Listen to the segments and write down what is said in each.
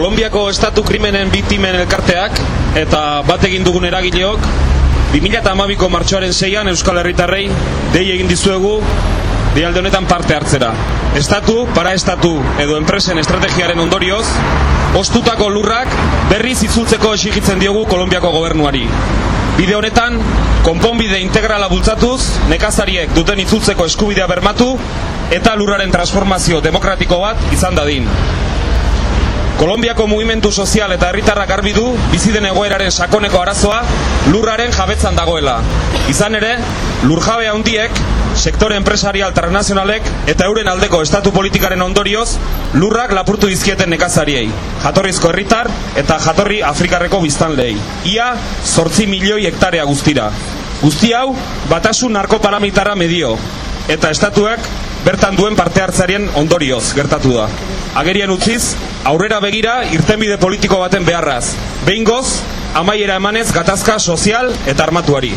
Kolombiako estatu krimenen biktimen elkarteak eta bat egin dugun eragileok 2012ko martxoaren zeian Euskal Herritarrei dei egin dizuegu dialde honetan parte hartzera. Estatu, para estatu edo enpresen estrategiaren ondorioz, ostutako lurrak berriz itzultzeko esigitzen diogu Kolombiako gobernuari. Bide honetan, konponbide integrala bultzatuz, nekazariek duten itzultzeko eskubidea bermatu eta lurraren transformazio demokratiko bat izan dadin. Kolombiako mugimendu sozial eta herritarrak garbi du bizi den egoeraren sakoneko arazoa lurraren jabetzan dagoela. Izan ere, lurjabe handiek, sektore enpresarial transnazionalek eta euren aldeko estatu politikaren ondorioz lurrak lapurtu dizkieten nekazariei, jatorrizko herritar eta jatorri Afrikarreko biztanleei. Ia, zortzi milioi hektarea guztira. Guzti hau, batasun narkoparamitara medio, eta estatuak bertan duen parte hartzarien ondorioz gertatu da. Agerien utziz, aurrera begira irtenbide politiko baten beharraz. Behingoz, amaiera emanez gatazka sozial eta armatuari.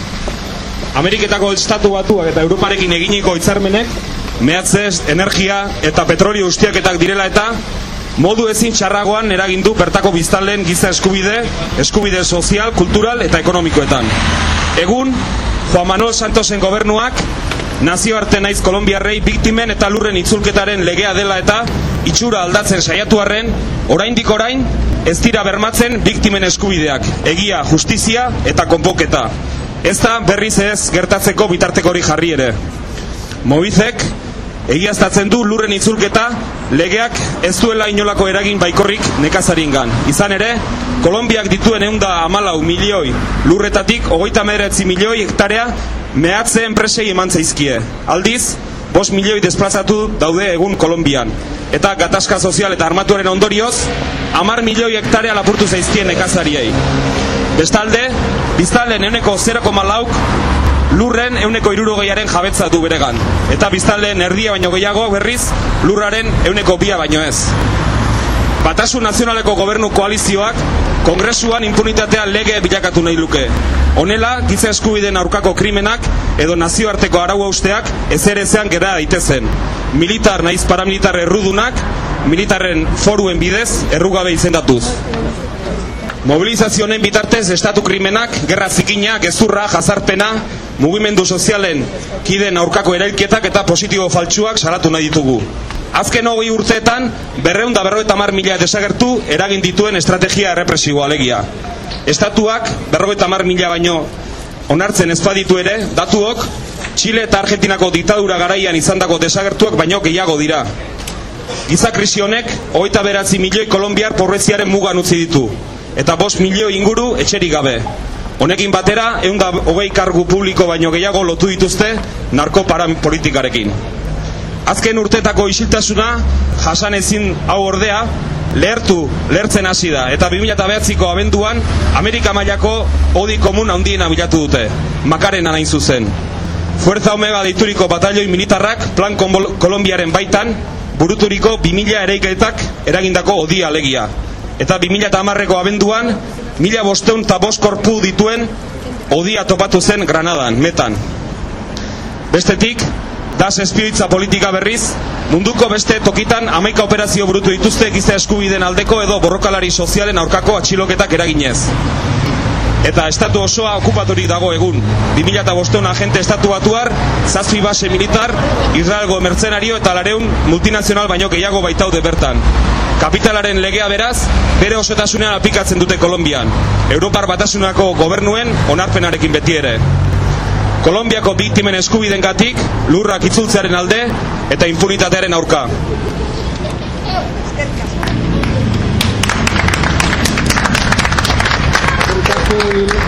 Ameriketako estatu batuak eta Europarekin eginiko hitzarmenek mehatzez, energia eta petrolio ustiaketak direla eta modu ezin txarragoan eragindu bertako biztanleen giza eskubide, eskubide sozial, kultural eta ekonomikoetan. Egun, Juan Manuel Santosen gobernuak nazioarte naiz Kolombiarrei biktimen eta lurren itzulketaren legea dela eta itxura aldatzen saiatu arren, oraindik orain ez dira bermatzen biktimen eskubideak, egia, justizia eta konpoketa. Ez da berriz ez gertatzeko bitarteko hori jarri ere. Mobizek, egiaztatzen du lurren itzulketa legeak ez duela inolako eragin baikorrik nekazaringan. Izan ere, Kolombiak dituen eunda amalau milioi lurretatik, ogoita mederetzi milioi hektarea mehatze enpresei eman zaizkie. Aldiz, bos milioi desplazatu daude egun Kolombian. Eta gatazka sozial eta armatuaren ondorioz, amar milioi hektarea lapurtu zaizkien nekazariei. Bestalde, biztalen euneko 0,4 lauk lurren euneko irurogeiaren jabetza du beregan. Eta biztalen erdia baino gehiago berriz, lurraren euneko bia baino ez. Batasun nazionaleko gobernu koalizioak kongresuan impunitatea lege bilakatu nahi luke. Honela, giza eskubideen aurkako krimenak edo nazioarteko arau usteak ezerezean gera daitezen. Militar naiz paramilitar errudunak, militarren foruen bidez errugabe izendatuz. Mobilizazioen bitartez estatu krimenak, gerra zikina, gezurra, jazarpena, mugimendu sozialen kiden aurkako erailketak eta positibo faltsuak salatu nahi ditugu. Azken hogei urteetan, berreunda berroeta mar mila desagertu eragin dituen estrategia errepresibo alegia. Estatuak berroeta mar mila baino onartzen ezpaditu ere, datuok, Chile eta Argentinako ditadura garaian izandako desagertuak baino gehiago dira. Giza krisionek, hogeita beratzi milioi kolombiar porreziaren mugan utzi ditu, eta bost milioi inguru etxerik gabe. Honekin batera, egun da hogei kargu publiko baino gehiago lotu dituzte narko politikarekin. Azken urtetako isiltasuna, jasan ezin hau ordea, lehertu, lehertzen hasi da. Eta 2009ko abenduan, Amerika mailako odi komun handiena bilatu dute. Makarena nain zuzen. Fuerza Omega deituriko batalioi militarrak plan Kolombiaren baitan, buruturiko 2000 ereiketak eragindako odia alegia. Eta 2008ko abenduan, mila bosteun eta bost korpu dituen odia topatu zen Granadan, metan. Bestetik, das espioitza politika berriz, munduko beste tokitan amaika operazio burutu dituzte giza eskubiden aldeko edo borrokalari sozialen aurkako atxiloketak eraginez. Eta estatu osoa okupaturik dago egun. 2005 agente estatu batuar, zazpi base militar, Israelgo mercenario eta lareun multinazional baino gehiago baitaude bertan. Kapitalaren legea beraz, bere osotasunean apikatzen dute Kolombian. Europar batasunako gobernuen onarpenarekin beti ere. Kolombiako biktimen eskubiden gatik, lurrak itzultzearen alde eta impunitatearen aurka. You.